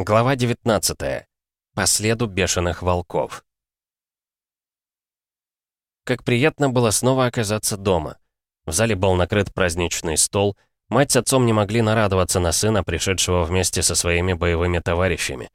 Глава 19. По следу бешеных волков. Как приятно было снова оказаться дома. В зале был накрыт праздничный стол. Мать с отцом не могли нарадоваться на сына, пришедшего вместе со своими боевыми товарищами.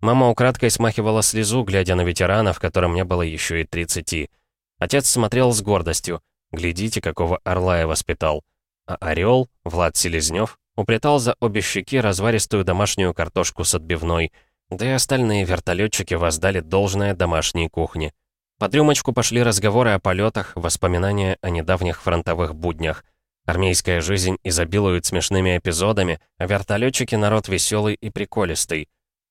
Мама украдкой смахивала слезу, глядя на ветеранов, которым не было еще и 30. Отец смотрел с гордостью. Глядите, какого орла я воспитал. А орел, Влад Селезнев, уплетал за обе щеки разваристую домашнюю картошку с отбивной, да и остальные вертолетчики воздали должное домашней кухне. Под рюмочку пошли разговоры о полетах, воспоминания о недавних фронтовых буднях. Армейская жизнь изобилует смешными эпизодами, а вертолетчики народ веселый и приколистый.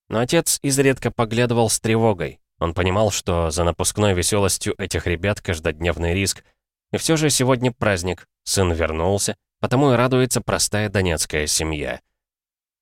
Но отец изредка поглядывал с тревогой. Он понимал, что за напускной веселостью этих ребят каждодневный риск. И все же сегодня праздник, сын вернулся, Потому и радуется простая донецкая семья.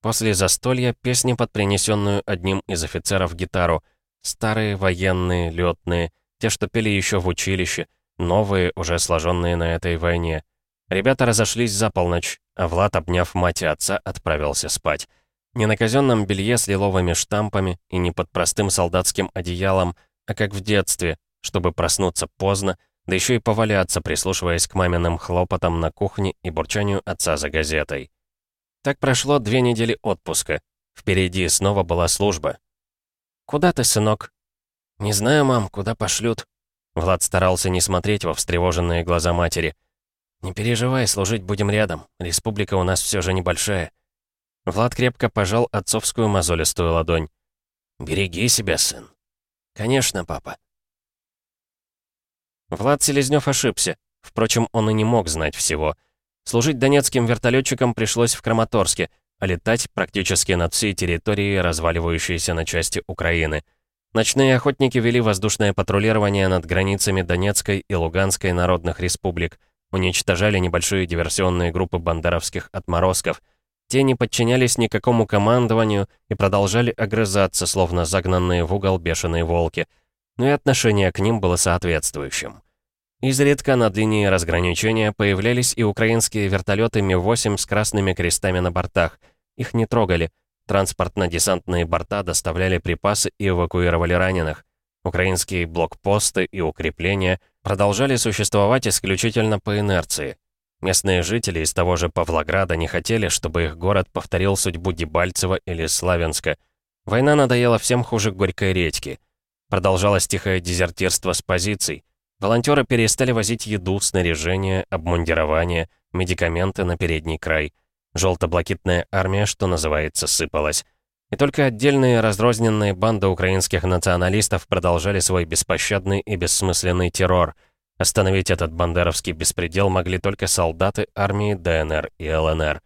После застолья песни под принесенную одним из офицеров гитару. Старые, военные, летные, те, что пели еще в училище, новые, уже сложенные на этой войне. Ребята разошлись за полночь, а Влад, обняв мать и отца, отправился спать. Не на казенном белье с лиловыми штампами и не под простым солдатским одеялом, а как в детстве, чтобы проснуться поздно, да еще и поваляться, прислушиваясь к маминым хлопотам на кухне и бурчанию отца за газетой. Так прошло две недели отпуска. Впереди снова была служба. «Куда ты, сынок?» «Не знаю, мам, куда пошлют?» Влад старался не смотреть во встревоженные глаза матери. «Не переживай, служить будем рядом. Республика у нас все же небольшая». Влад крепко пожал отцовскую мозолистую ладонь. «Береги себя, сын». «Конечно, папа». Влад Селезнёв ошибся. Впрочем, он и не мог знать всего. Служить донецким вертолетчикам пришлось в Краматорске, а летать практически над всей территорией, разваливающейся на части Украины. Ночные охотники вели воздушное патрулирование над границами Донецкой и Луганской народных республик, уничтожали небольшие диверсионные группы бандеровских отморозков. Те не подчинялись никакому командованию и продолжали огрызаться, словно загнанные в угол бешеные волки — но и отношение к ним было соответствующим. Изредка над линией разграничения появлялись и украинские вертолеты Ми-8 с красными крестами на бортах. Их не трогали. Транспортно-десантные борта доставляли припасы и эвакуировали раненых. Украинские блокпосты и укрепления продолжали существовать исключительно по инерции. Местные жители из того же Павлограда не хотели, чтобы их город повторил судьбу Дебальцева или Славянска. Война надоела всем хуже горькой редьки. Продолжалось тихое дезертирство с позиций. Волонтеры перестали возить еду, снаряжение, обмундирование, медикаменты на передний край. Желто-блакитная армия, что называется, сыпалась. И только отдельные разрозненные банды украинских националистов продолжали свой беспощадный и бессмысленный террор. Остановить этот бандеровский беспредел могли только солдаты армии ДНР и ЛНР.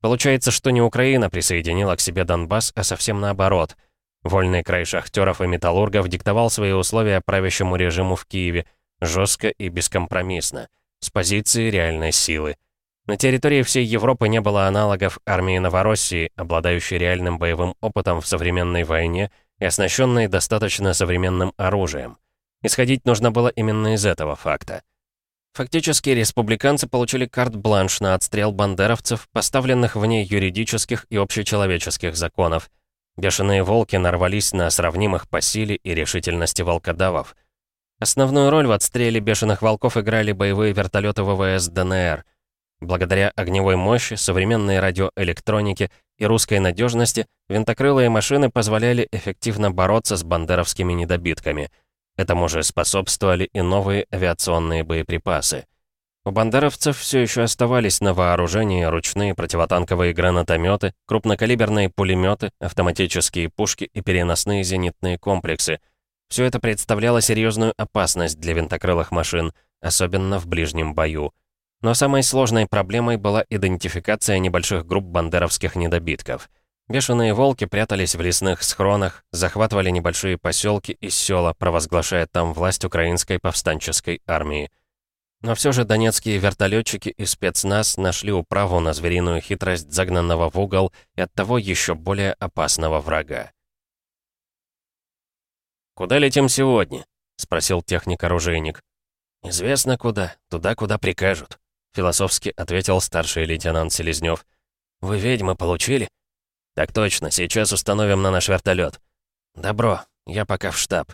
Получается, что не Украина присоединила к себе Донбасс, а совсем наоборот — Вольный край шахтеров и металлургов диктовал свои условия правящему режиму в Киеве, жестко и бескомпромиссно, с позиции реальной силы. На территории всей Европы не было аналогов армии Новороссии, обладающей реальным боевым опытом в современной войне и оснащенной достаточно современным оружием. Исходить нужно было именно из этого факта. Фактически, республиканцы получили карт-бланш на отстрел бандеровцев, поставленных вне юридических и общечеловеческих законов – Бешеные волки нарвались на сравнимых по силе и решительности волкодавов. Основную роль в отстреле бешеных волков играли боевые вертолеты ВВС ДНР. Благодаря огневой мощи, современной радиоэлектронике и русской надежности, винтокрылые машины позволяли эффективно бороться с бандеровскими недобитками. Этому же способствовали и новые авиационные боеприпасы. У бандеровцев все еще оставались на вооружении ручные противотанковые гранатометы, крупнокалиберные пулеметы, автоматические пушки и переносные зенитные комплексы. Все это представляло серьезную опасность для винтокрылых машин, особенно в ближнем бою. Но самой сложной проблемой была идентификация небольших групп бандеровских недобитков. Бешеные волки прятались в лесных схронах, захватывали небольшие поселки и села, провозглашая там власть украинской повстанческой армии. Но все же донецкие вертолетчики и спецназ нашли управу на звериную хитрость загнанного в угол и оттого еще более опасного врага. «Куда летим сегодня?» — спросил техник-оружейник. «Известно куда, туда, куда прикажут», — философски ответил старший лейтенант Селезнёв. «Вы ведьмы получили?» «Так точно, сейчас установим на наш вертолет. «Добро, я пока в штаб».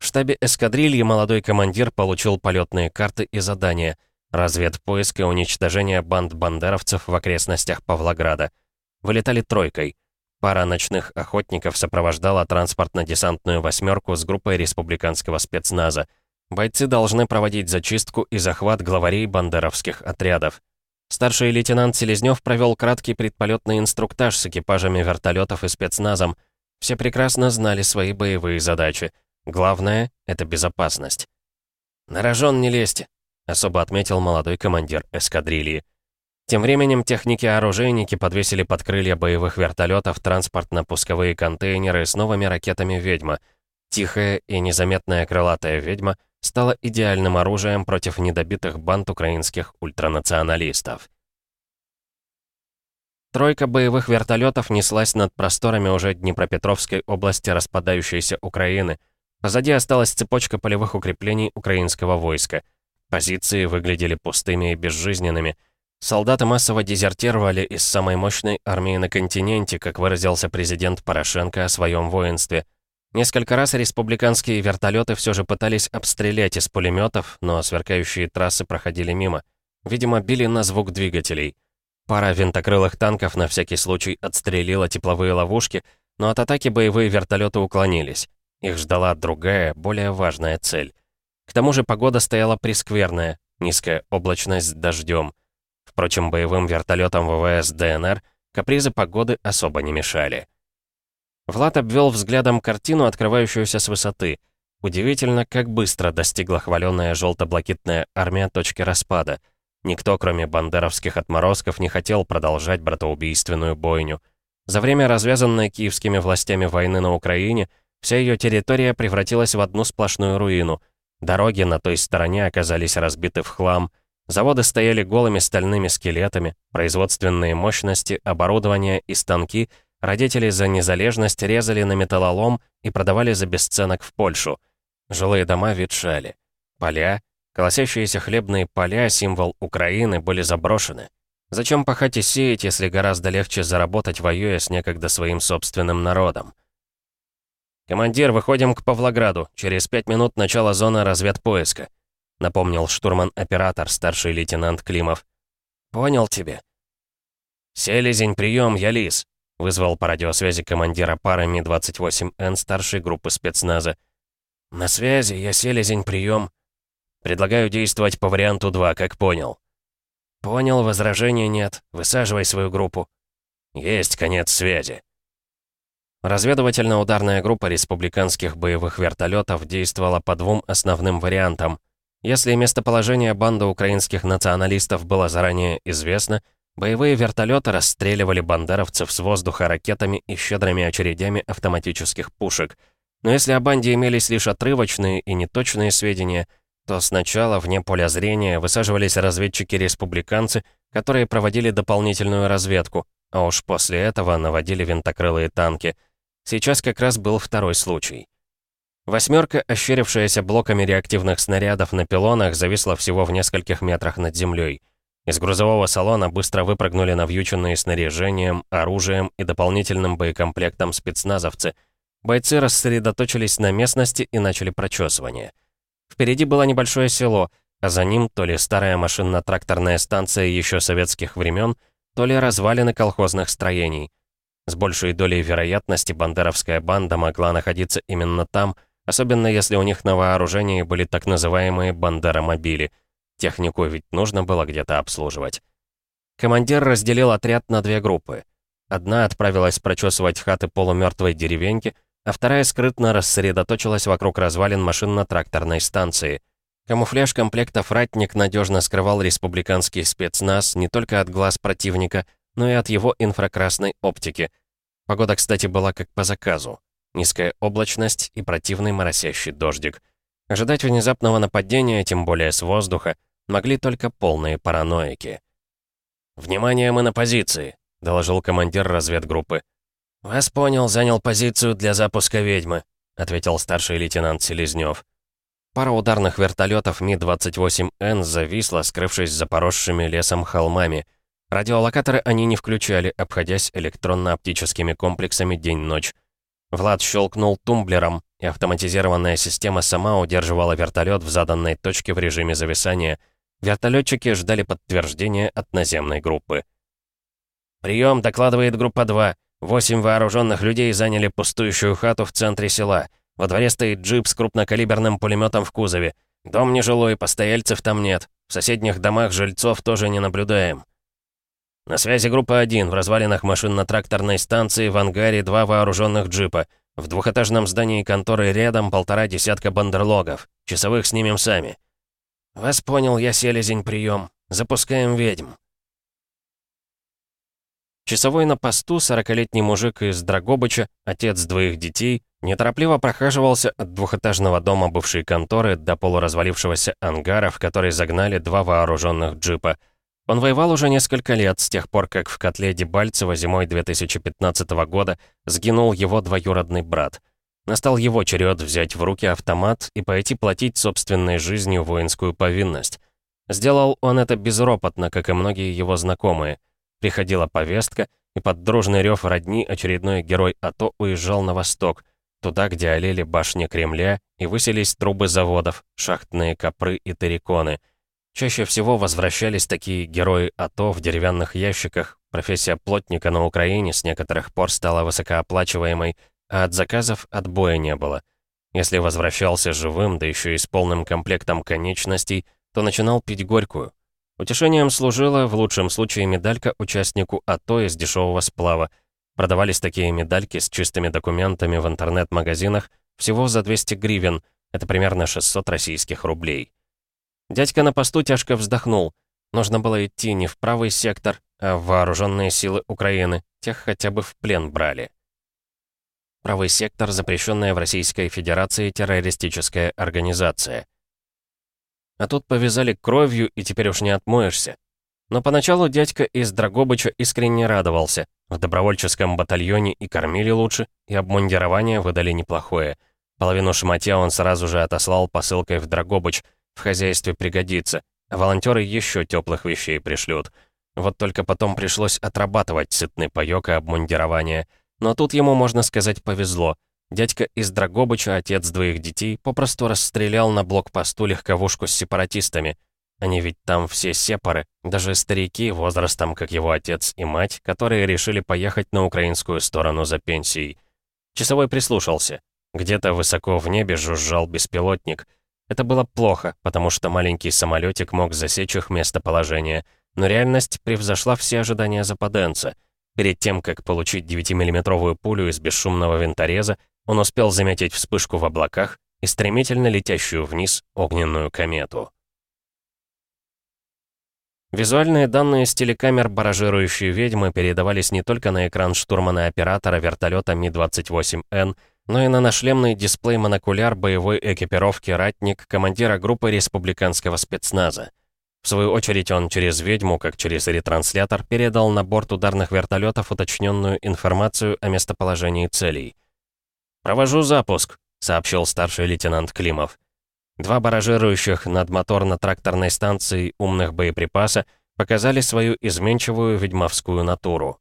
В штабе эскадрильи молодой командир получил полетные карты и задания, разведпоиск и уничтожение банд бандеровцев в окрестностях Павлограда. Вылетали тройкой. Пара ночных охотников сопровождала транспортно-десантную «восьмерку» с группой республиканского спецназа. Бойцы должны проводить зачистку и захват главарей бандеровских отрядов. Старший лейтенант Селезнёв провел краткий предполетный инструктаж с экипажами вертолетов и спецназом. Все прекрасно знали свои боевые задачи. Главное — это безопасность. «На рожон не лезьте», — особо отметил молодой командир эскадрильи. Тем временем техники-оружейники подвесили под крылья боевых вертолетов транспортно-пусковые контейнеры с новыми ракетами «Ведьма». Тихая и незаметная крылатая «Ведьма» стала идеальным оружием против недобитых банд украинских ультранационалистов. Тройка боевых вертолетов неслась над просторами уже Днепропетровской области распадающейся Украины. Позади осталась цепочка полевых укреплений украинского войска. Позиции выглядели пустыми и безжизненными. Солдаты массово дезертировали из самой мощной армии на континенте, как выразился президент Порошенко о своем воинстве – Несколько раз республиканские вертолеты все же пытались обстрелять из пулеметов, но сверкающие трассы проходили мимо. Видимо, били на звук двигателей. Пара винтокрылых танков на всякий случай отстрелила тепловые ловушки, но от атаки боевые вертолеты уклонились. Их ждала другая, более важная цель. К тому же погода стояла прескверная, низкая облачность с дождем. Впрочем, боевым вертолетам ВВС ДНР капризы погоды особо не мешали. Влад обвел взглядом картину, открывающуюся с высоты. Удивительно, как быстро достигла хваленная желто-блакитная армия точки распада. Никто, кроме бандеровских отморозков, не хотел продолжать братоубийственную бойню. За время развязанной киевскими властями войны на Украине, вся ее территория превратилась в одну сплошную руину. Дороги на той стороне оказались разбиты в хлам, заводы стояли голыми стальными скелетами, производственные мощности, оборудование и станки — Родители за незалежность резали на металлолом и продавали за бесценок в Польшу. Жилые дома ветшали. Поля, колосящиеся хлебные поля, символ Украины, были заброшены. Зачем пахать и сеять, если гораздо легче заработать, воюя с некогда своим собственным народом? «Командир, выходим к Павлограду. Через пять минут начало зоны разведпоиска», напомнил штурман-оператор, старший лейтенант Климов. «Понял тебе». «Селезень, прием, я лис», Вызвал по радиосвязи командира пары Ми-28Н старшей группы спецназа. «На связи, я селезень, прием. Предлагаю действовать по варианту 2, как понял». «Понял, возражений нет. Высаживай свою группу». «Есть конец связи». Разведывательно-ударная группа республиканских боевых вертолетов действовала по двум основным вариантам. Если местоположение банды украинских националистов было заранее известно, Боевые вертолеты расстреливали бандеровцев с воздуха ракетами и щедрыми очередями автоматических пушек. Но если о банде имелись лишь отрывочные и неточные сведения, то сначала вне поля зрения высаживались разведчики-республиканцы, которые проводили дополнительную разведку, а уж после этого наводили винтокрылые танки. Сейчас как раз был второй случай. Восьмерка, ощерившаяся блоками реактивных снарядов на пилонах, зависла всего в нескольких метрах над землей. Из грузового салона быстро выпрыгнули навьюченные снаряжением, оружием и дополнительным боекомплектом спецназовцы. Бойцы рассредоточились на местности и начали прочесывание. Впереди было небольшое село, а за ним то ли старая машинно-тракторная станция еще советских времен, то ли развалины колхозных строений. С большей долей вероятности бандеровская банда могла находиться именно там, особенно если у них на вооружении были так называемые бандеромобили — Технику ведь нужно было где-то обслуживать. Командир разделил отряд на две группы. Одна отправилась прочесывать хаты полумертвой деревеньки, а вторая скрытно рассредоточилась вокруг развалин машинно-тракторной станции. Камуфляж комплектов «Ратник» надежно скрывал республиканский спецназ не только от глаз противника, но и от его инфракрасной оптики. Погода, кстати, была как по заказу. Низкая облачность и противный моросящий дождик. Ожидать внезапного нападения, тем более с воздуха, могли только полные параноики. «Внимание, мы на позиции», — доложил командир разведгруппы. «Вас понял, занял позицию для запуска ведьмы», — ответил старший лейтенант Селезнёв. Пара ударных вертолетов Ми-28Н зависла, скрывшись за поросшими лесом холмами. Радиолокаторы они не включали, обходясь электронно-оптическими комплексами день-ночь. Влад щелкнул тумблером, и автоматизированная система сама удерживала вертолет в заданной точке в режиме зависания. Вертолетчики ждали подтверждения от наземной группы. «Прием», — докладывает группа 2. Восемь вооруженных людей заняли пустующую хату в центре села. Во дворе стоит джип с крупнокалиберным пулеметом в кузове. Дом нежилой, постояльцев там нет. В соседних домах жильцов тоже не наблюдаем. На связи группа 1. В развалинах машинно-тракторной станции в ангаре два вооруженных джипа. В двухэтажном здании конторы рядом полтора десятка бандерлогов. Часовых снимем сами. «Вас понял, я селезень, прием. Запускаем ведьм». Часовой на посту, сорокалетний мужик из Драгобыча, отец двоих детей, неторопливо прохаживался от двухэтажного дома бывшей конторы до полуразвалившегося ангара, в который загнали два вооруженных джипа. Он воевал уже несколько лет, с тех пор, как в котле Дебальцева зимой 2015 года сгинул его двоюродный брат. Настал его черед взять в руки автомат и пойти платить собственной жизнью воинскую повинность. Сделал он это безропотно, как и многие его знакомые – Приходила повестка, и под дружный рев родни очередной герой АТО уезжал на восток, туда, где олели башни Кремля и выселись трубы заводов, шахтные копры и терриконы. Чаще всего возвращались такие герои АТО в деревянных ящиках, профессия плотника на Украине с некоторых пор стала высокооплачиваемой, а от заказов отбоя не было. Если возвращался живым, да еще и с полным комплектом конечностей, то начинал пить горькую. Утешением служила, в лучшем случае, медалька участнику АТО из дешевого сплава. Продавались такие медальки с чистыми документами в интернет-магазинах всего за 200 гривен, это примерно 600 российских рублей. Дядька на посту тяжко вздохнул. Нужно было идти не в правый сектор, а в вооруженные силы Украины, тех хотя бы в плен брали. Правый сектор, запрещенная в Российской Федерации террористическая организация. А тут повязали кровью, и теперь уж не отмоешься. Но поначалу дядька из Драгобыча искренне радовался. В добровольческом батальоне и кормили лучше, и обмундирование выдали неплохое. Половину шматья он сразу же отослал посылкой в Драгобыч. В хозяйстве пригодится. А волонтеры еще теплых вещей пришлют. Вот только потом пришлось отрабатывать сытный паёк и обмундирование. Но тут ему, можно сказать, повезло — Дядька из Драгобыча, отец двоих детей, попросту расстрелял на блокпосту легковушку с сепаратистами. Они ведь там все сепары, даже старики возрастом, как его отец и мать, которые решили поехать на украинскую сторону за пенсией. Часовой прислушался. Где-то высоко в небе жужжал беспилотник. Это было плохо, потому что маленький самолетик мог засечь их местоположение, но реальность превзошла все ожидания западенца. Перед тем, как получить 9-миллиметровую пулю из бесшумного винтореза, он успел заметить вспышку в облаках и стремительно летящую вниз огненную комету. Визуальные данные с телекамер баражирующей ведьмы передавались не только на экран штурмана-оператора вертолета Ми-28Н, но и на нашлемный дисплей-монокуляр боевой экипировки «Ратник» командира группы республиканского спецназа. В свою очередь он через ведьму, как через ретранслятор, передал на борт ударных вертолетов уточненную информацию о местоположении целей. «Провожу запуск», — сообщил старший лейтенант Климов. Два баражирующих над моторно-тракторной станцией умных боеприпаса показали свою изменчивую ведьмовскую натуру.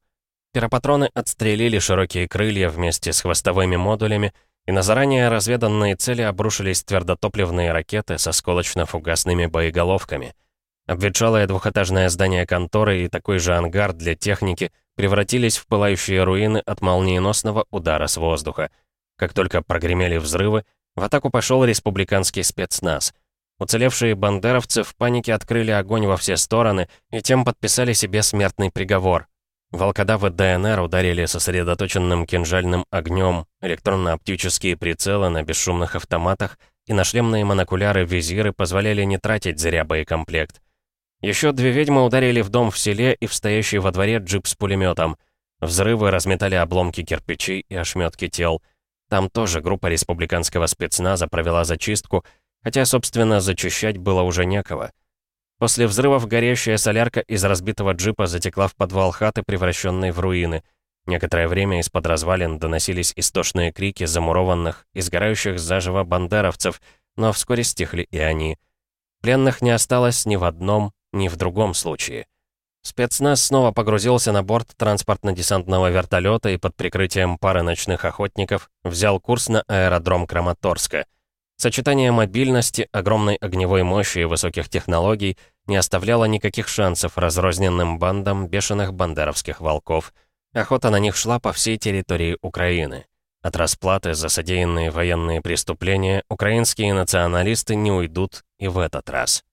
Пиропатроны отстрелили широкие крылья вместе с хвостовыми модулями, и на заранее разведанные цели обрушились твердотопливные ракеты со сколочно-фугасными боеголовками. Обветшалое двухэтажное здание конторы и такой же ангар для техники превратились в пылающие руины от молниеносного удара с воздуха — как только прогремели взрывы, в атаку пошел республиканский спецназ. Уцелевшие бандеровцы в панике открыли огонь во все стороны и тем подписали себе смертный приговор. Волкодавы ДНР ударили сосредоточенным кинжальным огнем, электронно-оптические прицелы на бесшумных автоматах и нашлемные монокуляры-визиры позволяли не тратить зря боекомплект. Еще две ведьмы ударили в дом в селе и в стоящий во дворе джип с пулеметом. Взрывы разметали обломки кирпичей и ошметки тел — там тоже группа республиканского спецназа провела зачистку, хотя, собственно, зачищать было уже некого. После взрывов горящая солярка из разбитого джипа затекла в подвал хаты, превращенной в руины. Некоторое время из-под развалин доносились истошные крики замурованных и сгорающих заживо бандеровцев, но вскоре стихли и они. Пленных не осталось ни в одном, ни в другом случае. Спецназ снова погрузился на борт транспортно-десантного вертолета и под прикрытием пары ночных охотников взял курс на аэродром Краматорска. Сочетание мобильности, огромной огневой мощи и высоких технологий не оставляло никаких шансов разрозненным бандам бешеных бандеровских волков. Охота на них шла по всей территории Украины. От расплаты за содеянные военные преступления украинские националисты не уйдут и в этот раз.